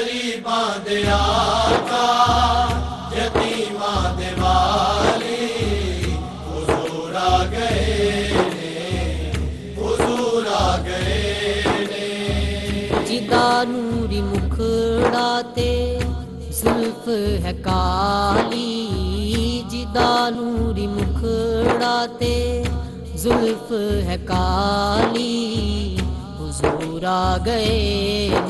ਗਰੀਬਾਂ ਦੇ ਆਕਾ ਯਤੀਮਾਂ ਦੇ ਵਾਲੀ ਹੁਜ਼ੂਰ ਆ ਗਏ ਨੇ ਹੁਜ਼ੂਰ ਆ ਗਏ ਨੇ ਜਿਹਦਾ ਨੂਰੀ ਮੁਖੜਾ ਤੇ ਜ਼ੁਲਫ ਹੈ ਕਾਲੀ ਜਿਹਦਾ ਨੂਰੀ ਮੁਖੜਾ ਤੇ ਜ਼ੁਲਫ ਹੈ ਕਾਲੀ ਹੁਜ਼ੂਰ ਆ ਗਏ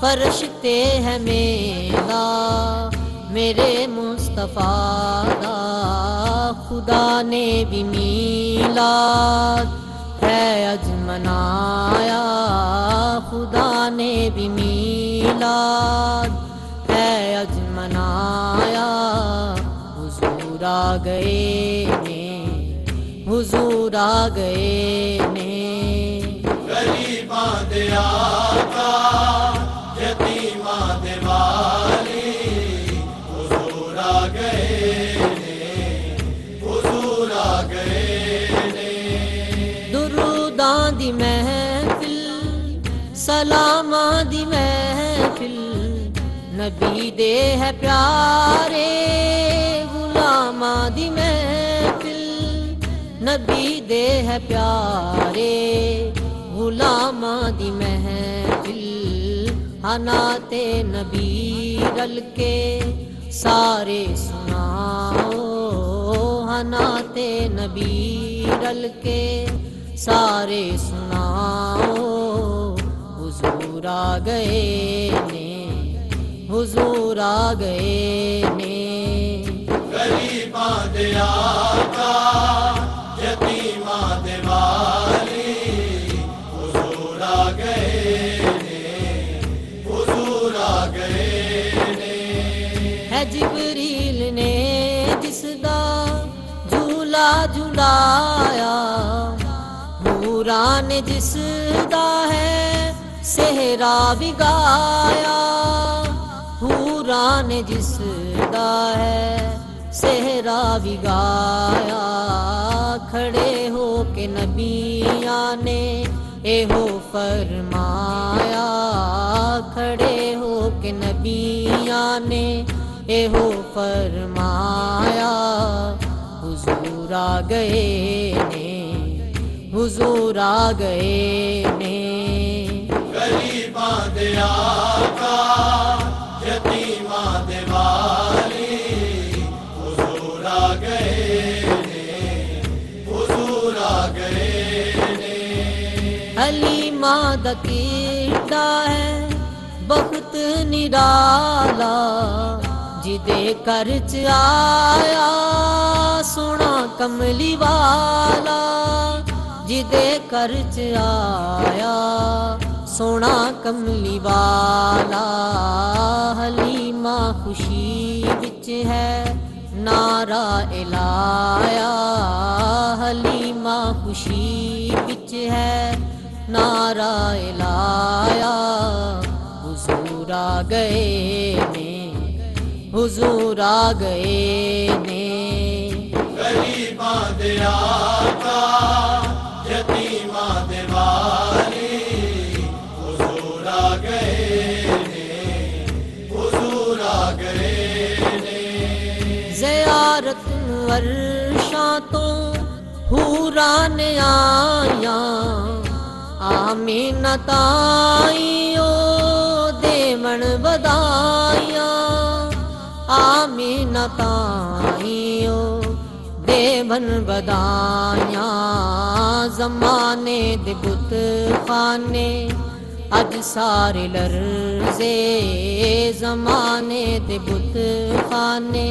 فرشتے ہیں میرا، میرے مصطفیٰ دا۔ خدا نے بھی میلاد ہے اج منایا خدا نے بھی میلاد ہے اج منایا حضور آ گئے نے، حضور آ گئے نے۔ غریباں دیا سلام دی محفل۔ نبی دے ہے پیارے غلام دی محفل۔ نبی دے ہے پیارے غلام دی محفل۔ ہنا تے نبی رل کے سارے سناؤ۔ تے نبی رل کے سارے سناؤ۔ آ گئے نے حضور آ گئے نے۔ غریباں دے حضور آ گئے نے جبریل نے جس دا جھولا جھلایا حوراں نے جس دا ہے بھی گایا نے جس دا ہے بھی گایا کھڑے ہو کے نبیا نے اے ہو فرمایا۔ کھڑے ہو کے نبیا نے اے ہو فرمایا۔ حضور آ گئے نے، حضور آ گئے نے۔ ਗਏ ਨੇ ਗਰੀਬਾਂ ਦੇ ਆਕਾ ਯਤੀਮਾਂ ਦੇ ਵਾਲੀ ਹੁਜ਼ੂਰ ਆ ਗਏ ਨੇ ਹੁਜ਼ੂਰ ਆ ਗਏ ਨੇ ਹਲੀਮਾ ਦਾ ਕੀਰਦਾ ਹੈ ਬਹੁਤ ਨਿਰਾਲਾ ਜਿਹਦੇ ਘਰ ਚ ਆਇਆ ਸੋਹਣਾ ਕਮਲੀ ਵਾਲਾ ਜਿਹਦੇ ਘਰ ਚ ਆਇਆ ਸੋਹਣਾ ਕਮਲੀ ਵਾਲਾ ਹਲੀਮਾ ਖੁਸ਼ੀ ਵਿੱਚ ਹੈ ਨਾਰਾ ਇਲਾਇਆ ਹਲੀਮਾ ਖੁਸ਼ੀ ਵਿੱਚ ਹੈ ਨਾਰਾ ਇਲਾਇਆ ਹੁਜ਼ੂਰ ਆ ਗਏ ਨੇ ਹੁਜ਼ੂਰ ਆ ਗਏ ਨੇ ورشاں تو حوران آیا۔ آمین تائیو دیمن بدایا آمین تائیو دیمن بدایا زمانے دے بت خانے اج سارے لرزے۔ زمانے دے بت خانے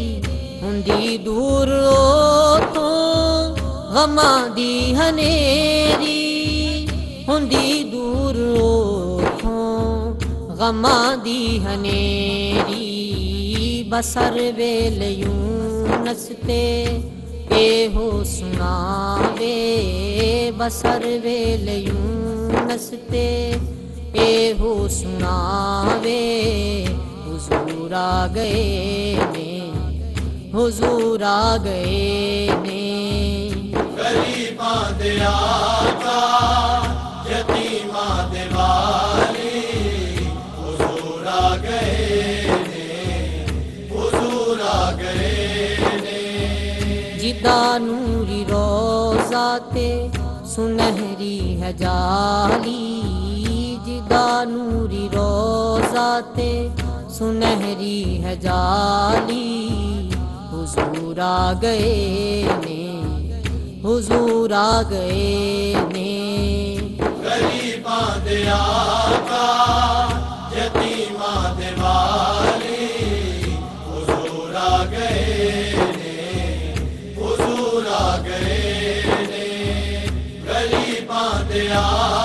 دور اوتھوں غماں دی ہنیری ہندی دور اوتھوں غماں دی ہنیری بسر ویل یونس تے اے ہو سناوے بسر ویل یونس تے اے ہو سناوے حضور آ گئے حضور آ گئے نے غریباں دے آقا یتیماں دے والی حضور آ گئے نے حضور آ گئے نے جدا نوری روزہ تے سنہری ہے جالی۔ جدا نوری روزہ تے سنہری ہے جالی۔ حضور آ گئے نے، حضور آ گئے نے۔ غریباں دے حضور آ گئے آ گئے نے۔ غریباں